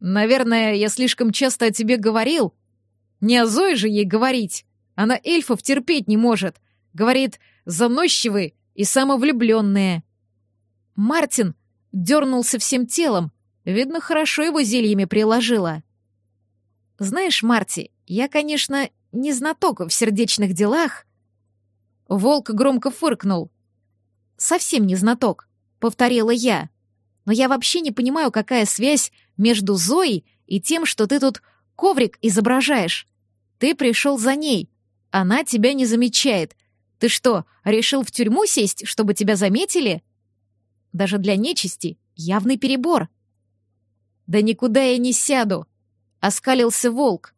Наверное, я слишком часто о тебе говорил. Не о Зое же ей говорить. Она эльфов терпеть не может. Говорит, заносчивые и самовлюбленные. Мартин дернулся всем телом. Видно, хорошо его зельями приложила. Знаешь, Марти, я, конечно, не знаток в сердечных делах. Волк громко фыркнул. Совсем не знаток, повторила я. Но я вообще не понимаю, какая связь между Зоей и тем, что ты тут коврик изображаешь. Ты пришел за ней, она тебя не замечает. Ты что, решил в тюрьму сесть, чтобы тебя заметили? Даже для нечисти явный перебор. Да никуда я не сяду, оскалился волк.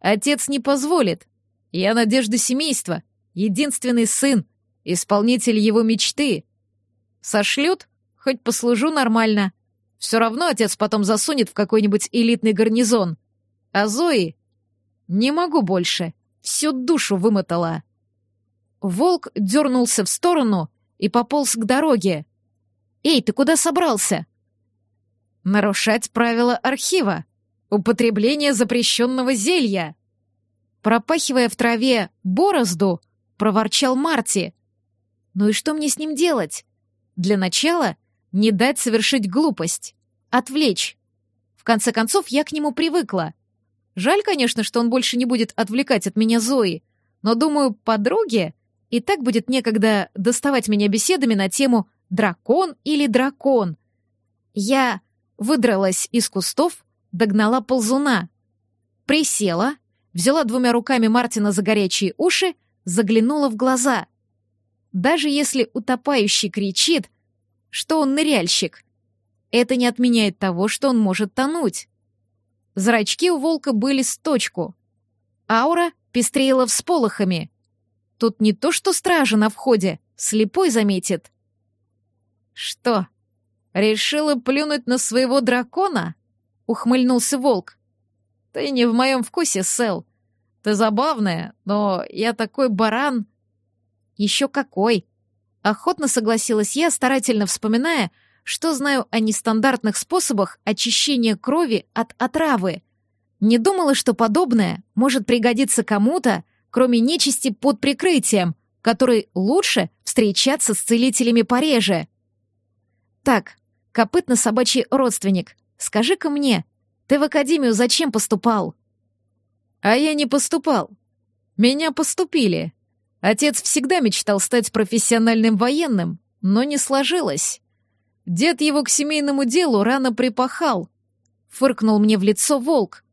Отец не позволит. Я надежда семейства, единственный сын, исполнитель его мечты. Сошлют, хоть послужу нормально. Все равно отец потом засунет в какой-нибудь элитный гарнизон. А Зои... Не могу больше всю душу вымотала. Волк дернулся в сторону и пополз к дороге. «Эй, ты куда собрался?» «Нарушать правила архива. Употребление запрещенного зелья». Пропахивая в траве борозду, проворчал Марти. «Ну и что мне с ним делать? Для начала не дать совершить глупость, отвлечь. В конце концов, я к нему привыкла. Жаль, конечно, что он больше не будет отвлекать от меня Зои, но, думаю, подруге и так будет некогда доставать меня беседами на тему «дракон или дракон». Я выдралась из кустов, догнала ползуна, присела, взяла двумя руками Мартина за горячие уши, заглянула в глаза. Даже если утопающий кричит, что он ныряльщик, это не отменяет того, что он может тонуть. Зрачки у волка были с точку. Аура пестрела всполохами. Тут не то, что стража на входе, слепой заметит. «Что, решила плюнуть на своего дракона?» — ухмыльнулся волк. «Ты не в моем вкусе, Сэл. Ты забавная, но я такой баран...» «Еще какой!» Охотно согласилась я, старательно вспоминая, что знаю о нестандартных способах очищения крови от отравы. Не думала, что подобное может пригодиться кому-то, кроме нечисти под прикрытием, которой лучше встречаться с целителями пореже. Так, копытно-собачий родственник, скажи-ка мне, ты в академию зачем поступал? А я не поступал. Меня поступили. Отец всегда мечтал стать профессиональным военным, но не сложилось. Дед его к семейному делу рано припахал. Фыркнул мне в лицо волк.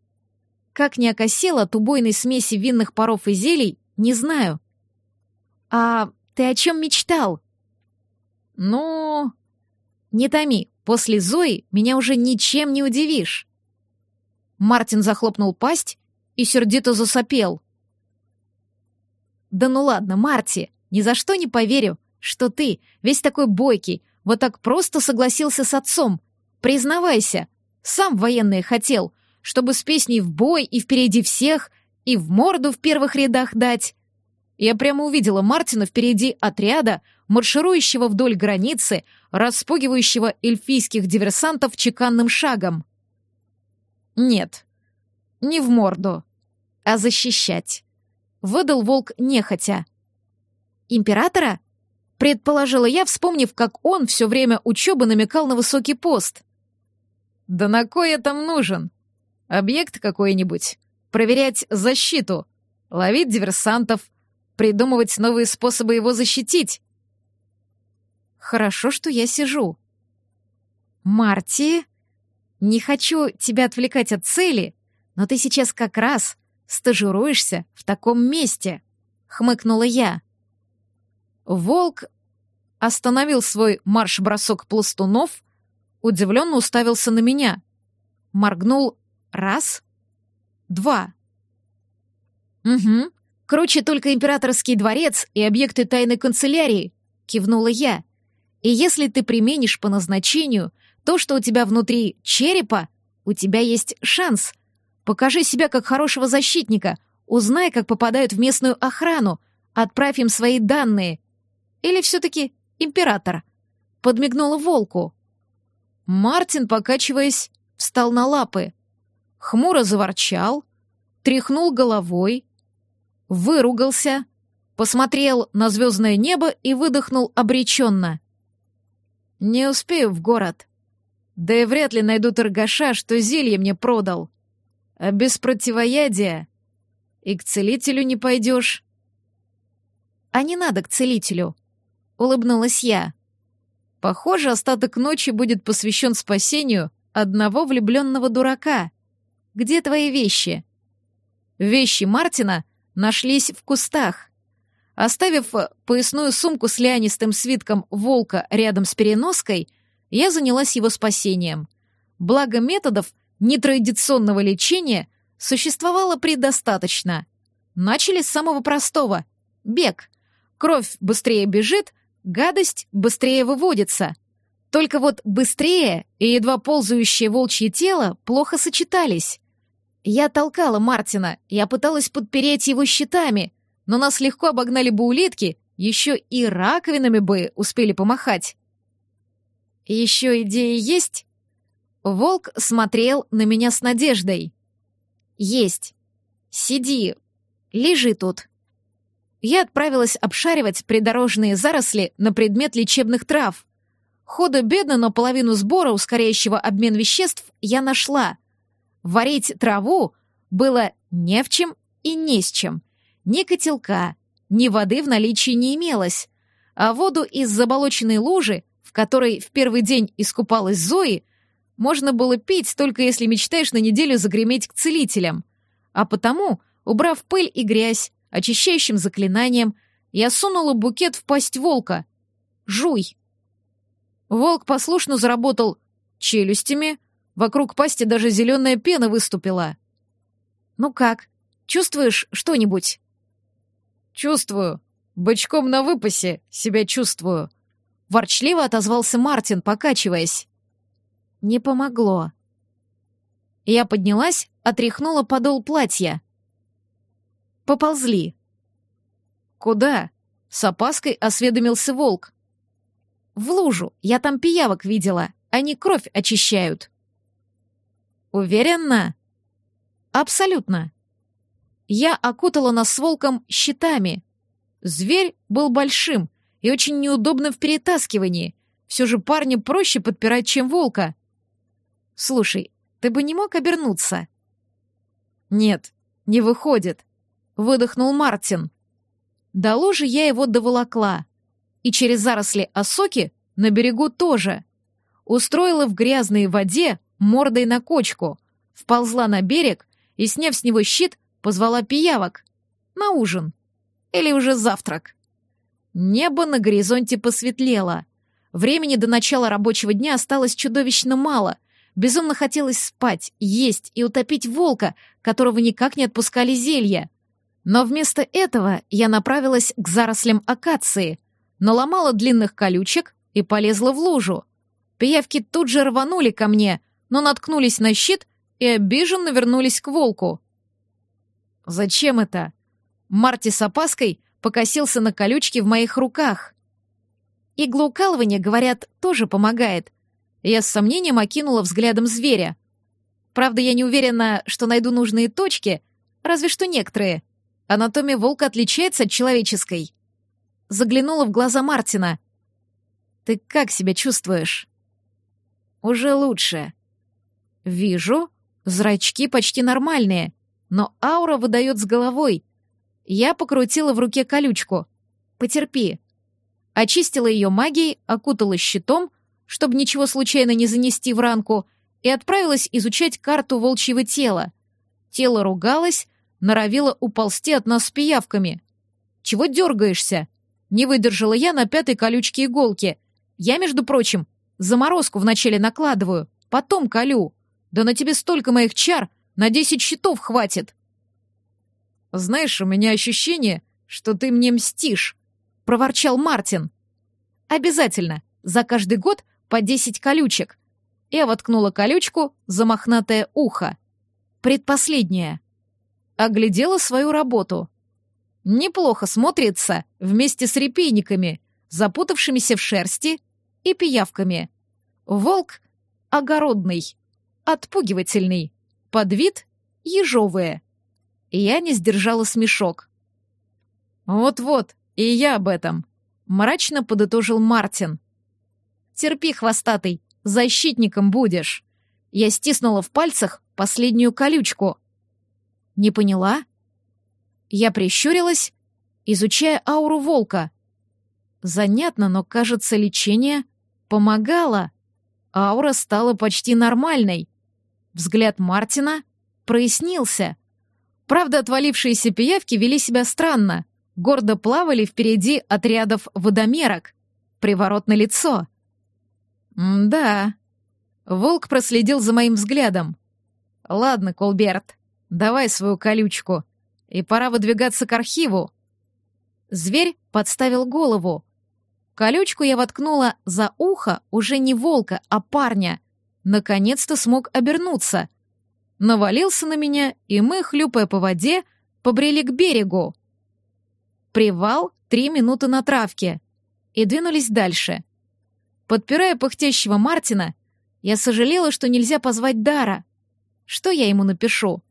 Как не окосел от убойной смеси винных паров и зелий, не знаю. «А ты о чем мечтал?» «Ну...» «Не томи, после Зои меня уже ничем не удивишь». Мартин захлопнул пасть и сердито засопел. «Да ну ладно, Марти, ни за что не поверю, что ты, весь такой бойкий, вот так просто согласился с отцом. Признавайся, сам военный хотел, чтобы с песней в бой и впереди всех, и в морду в первых рядах дать. Я прямо увидела Мартина впереди отряда, марширующего вдоль границы, распугивающего эльфийских диверсантов чеканным шагом. Нет, не в морду, а защищать. Выдал волк нехотя. Императора? Предположила я, вспомнив, как он все время учебы намекал на высокий пост. «Да на кой я там нужен? Объект какой-нибудь? Проверять защиту? Ловить диверсантов? Придумывать новые способы его защитить?» «Хорошо, что я сижу». «Марти, не хочу тебя отвлекать от цели, но ты сейчас как раз стажируешься в таком месте», — хмыкнула я. Волк остановил свой марш-бросок пластунов, удивленно уставился на меня. Моргнул раз, два. «Угу, круче только императорский дворец и объекты тайной канцелярии», — кивнула я. «И если ты применишь по назначению то, что у тебя внутри черепа, у тебя есть шанс. Покажи себя как хорошего защитника, узнай, как попадают в местную охрану, отправь им свои данные — или все-таки император? Подмигнула волку. Мартин, покачиваясь, встал на лапы. Хмуро заворчал, тряхнул головой, выругался, посмотрел на звездное небо и выдохнул обреченно. «Не успею в город. Да и вряд ли найду торгаша, что зелье мне продал. А без противоядия и к целителю не пойдешь». «А не надо к целителю», — улыбнулась я. «Похоже, остаток ночи будет посвящен спасению одного влюбленного дурака. Где твои вещи?» Вещи Мартина нашлись в кустах. Оставив поясную сумку с лианистым свитком волка рядом с переноской, я занялась его спасением. Благо методов нетрадиционного лечения существовало предостаточно. Начали с самого простого — бег. Кровь быстрее бежит, гадость быстрее выводится. Только вот быстрее и едва ползающее волчье тело плохо сочетались. Я толкала Мартина, я пыталась подпереть его щитами, но нас легко обогнали бы улитки, еще и раковинами бы успели помахать. Еще идеи есть? Волк смотрел на меня с надеждой. Есть. Сиди. Лежи тут. Я отправилась обшаривать придорожные заросли на предмет лечебных трав. Худо-бедно, но половину сбора, ускоряющего обмен веществ, я нашла. Варить траву было не в чем и не с чем. Ни котелка, ни воды в наличии не имелось, а воду из заболоченной лужи, в которой в первый день искупалась Зои, можно было пить только если мечтаешь на неделю загреметь к целителям. А потому, убрав пыль и грязь, очищающим заклинанием, я сунула букет в пасть волка. «Жуй!» Волк послушно заработал челюстями, вокруг пасти даже зеленая пена выступила. «Ну как, чувствуешь что-нибудь?» «Чувствую. Бычком на выпасе себя чувствую», — ворчливо отозвался Мартин, покачиваясь. Не помогло. Я поднялась, отряхнула подол платья. Поползли. «Куда?» — с опаской осведомился волк. «В лужу. Я там пиявок видела. Они кровь очищают». «Уверенно?» «Абсолютно». Я окутала нас с волком щитами. Зверь был большим и очень неудобным в перетаскивании. Все же парня проще подпирать, чем волка. «Слушай, ты бы не мог обернуться?» «Нет, не выходит», — выдохнул Мартин. До лужи я его доволокла. И через заросли осоки на берегу тоже. Устроила в грязной воде мордой на кочку, вползла на берег и, сняв с него щит, позвала пиявок. На ужин. Или уже завтрак. Небо на горизонте посветлело. Времени до начала рабочего дня осталось чудовищно мало, Безумно хотелось спать, есть и утопить волка, которого никак не отпускали зелья. Но вместо этого я направилась к зарослям акации, наломала длинных колючек и полезла в лужу. Пиявки тут же рванули ко мне, но наткнулись на щит и обиженно вернулись к волку. «Зачем это?» Марти с опаской покосился на колючки в моих руках. Иглоукалывание, говорят, тоже помогает, я с сомнением окинула взглядом зверя. Правда, я не уверена, что найду нужные точки, разве что некоторые. Анатомия волка отличается от человеческой. Заглянула в глаза Мартина. «Ты как себя чувствуешь?» «Уже лучше». «Вижу, зрачки почти нормальные, но аура выдает с головой. Я покрутила в руке колючку. Потерпи». Очистила ее магией, окутала щитом, чтобы ничего случайно не занести в ранку, и отправилась изучать карту волчьего тела. Тело ругалось, норовило уползти от нас с пиявками. «Чего дергаешься?» Не выдержала я на пятой колючке иголки. Я, между прочим, заморозку вначале накладываю, потом колю. Да на тебе столько моих чар, на десять щитов хватит. Знаешь, у меня ощущение, что ты мне мстишь, проворчал Мартин. Обязательно. За каждый год по десять колючек. Я воткнула колючку за мохнатое ухо. Предпоследнее. Оглядела свою работу. Неплохо смотрится вместе с репейниками, запутавшимися в шерсти и пиявками. Волк огородный, отпугивательный, под вид ежовые. Я не сдержала смешок. «Вот-вот, и я об этом», — мрачно подытожил Мартин. Терпи, хвостатый, защитником будешь. Я стиснула в пальцах последнюю колючку. Не поняла? Я прищурилась, изучая ауру волка. Занятно, но, кажется, лечение помогало. Аура стала почти нормальной. Взгляд Мартина прояснился. Правда, отвалившиеся пиявки вели себя странно. Гордо плавали впереди отрядов водомерок. Приворот на лицо. «Да». Волк проследил за моим взглядом. «Ладно, Колберт, давай свою колючку. И пора выдвигаться к архиву». Зверь подставил голову. Колючку я воткнула за ухо уже не волка, а парня. Наконец-то смог обернуться. Навалился на меня, и мы, хлюпая по воде, побрели к берегу. привал, три минуты на травке. И двинулись дальше. Подпирая пыхтящего Мартина, я сожалела, что нельзя позвать Дара. Что я ему напишу?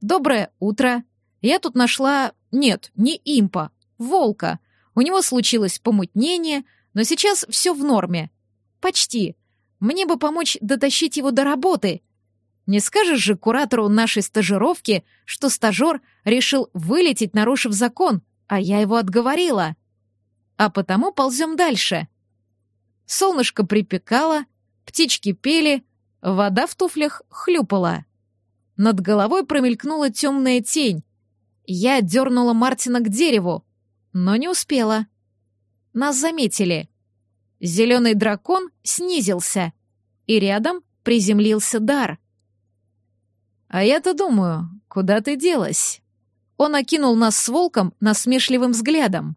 «Доброе утро. Я тут нашла... Нет, не импа. Волка. У него случилось помутнение, но сейчас все в норме. Почти. Мне бы помочь дотащить его до работы. Не скажешь же куратору нашей стажировки, что стажер решил вылететь, нарушив закон, а я его отговорила. А потому ползем дальше. Солнышко припекало, птички пели, вода в туфлях хлюпала. Над головой промелькнула темная тень. Я дернула Мартина к дереву, но не успела. Нас заметили. Зеленый дракон снизился, и рядом приземлился дар. «А я-то думаю, куда ты делась?» Он окинул нас с волком насмешливым взглядом.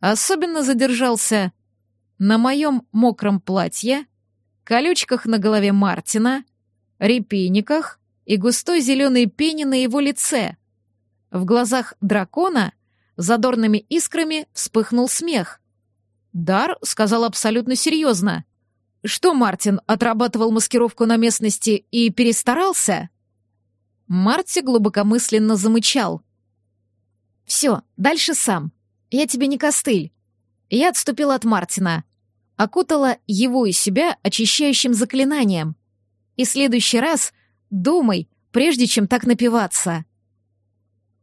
Особенно задержался на моем мокром платье, колючках на голове Мартина, репейниках и густой зеленой пене на его лице. В глазах дракона задорными искрами вспыхнул смех. Дар сказал абсолютно серьезно. «Что, Мартин, отрабатывал маскировку на местности и перестарался?» Марти глубокомысленно замычал. «Все, дальше сам. Я тебе не костыль. Я отступила от Мартина, окутала его и себя очищающим заклинанием. И следующий раз думай, прежде чем так напиваться.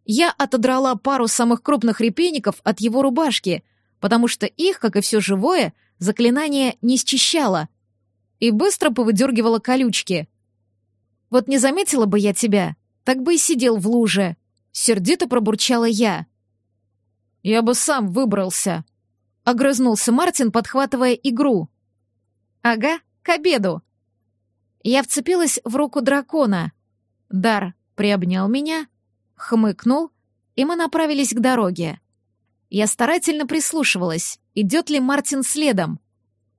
Я отодрала пару самых крупных репейников от его рубашки, потому что их, как и все живое, заклинание не счищало, и быстро повыдергивала колючки. Вот не заметила бы я тебя, так бы и сидел в луже. Сердито пробурчала я. Я бы сам выбрался, — огрызнулся Мартин, подхватывая игру. «Ага, к обеду». Я вцепилась в руку дракона. Дар приобнял меня, хмыкнул, и мы направились к дороге. Я старательно прислушивалась, идет ли Мартин следом.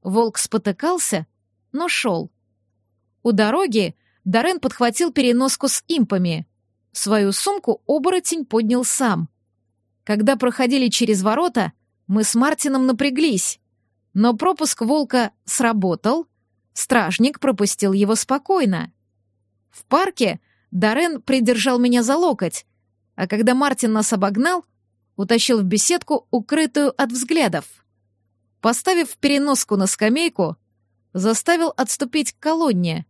Волк спотыкался, но шел. У дороги Дарен подхватил переноску с импами. Свою сумку оборотень поднял сам. Когда проходили через ворота, мы с Мартином напряглись, но пропуск волка сработал, стражник пропустил его спокойно. В парке Дарен придержал меня за локоть, а когда Мартин нас обогнал, утащил в беседку, укрытую от взглядов. Поставив переноску на скамейку, заставил отступить к колонне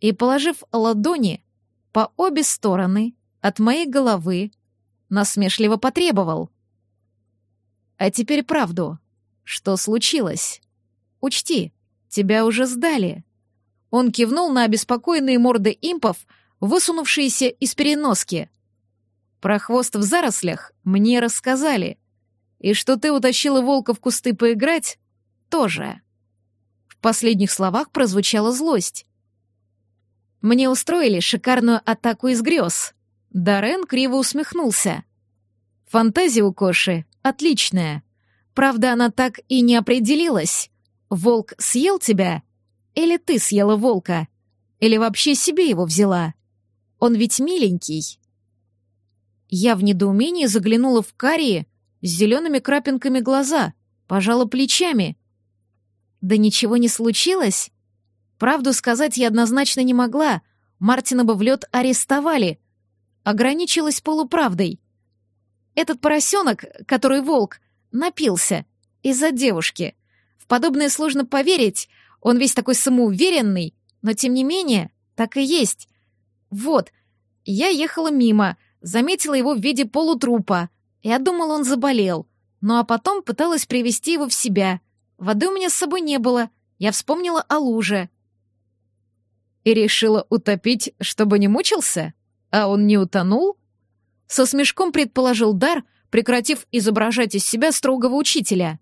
и, положив ладони по обе стороны от моей головы, насмешливо потребовал. А теперь правду. Что случилось? Учти, тебя уже сдали. Он кивнул на обеспокоенные морды импов, высунувшиеся из переноски. Про хвост в зарослях мне рассказали. И что ты утащила волка в кусты поиграть, тоже. В последних словах прозвучала злость. Мне устроили шикарную атаку из грез. Дарен криво усмехнулся. Фантазия у Коши отличная. Правда, она так и не определилась. Волк съел тебя? Или ты съела волка? Или вообще себе его взяла? Он ведь миленький. Я в недоумении заглянула в карие с зелеными крапинками глаза, пожала плечами. Да ничего не случилось? Правду сказать я однозначно не могла. Мартина бы в лед арестовали. Ограничилась полуправдой. Этот поросенок, который волк, напился из-за девушки. В подобное сложно поверить, он весь такой самоуверенный, но тем не менее, так и есть. Вот, я ехала мимо, заметила его в виде полутрупа. Я думала, он заболел. Ну а потом пыталась привести его в себя. Воды у меня с собой не было. Я вспомнила о луже. И решила утопить, чтобы не мучился? А он не утонул? Со смешком предположил Дар, прекратив изображать из себя строгого учителя.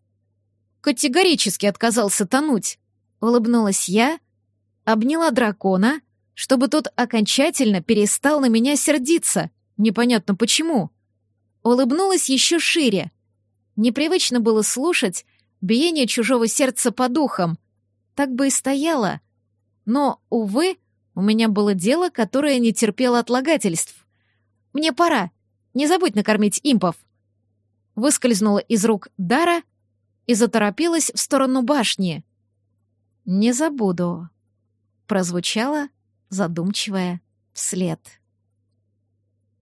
Категорически отказался тонуть. Улыбнулась я, обняла дракона, чтобы тот окончательно перестал на меня сердиться. Непонятно почему. Улыбнулась еще шире. Непривычно было слушать биение чужого сердца по духам. Так бы и стояла. Но, увы, у меня было дело, которое не терпело отлагательств. Мне пора. Не забудь накормить импов. выскользнула из рук Дара и заторопилась в сторону башни. «Не забуду», — прозвучало задумчивое вслед.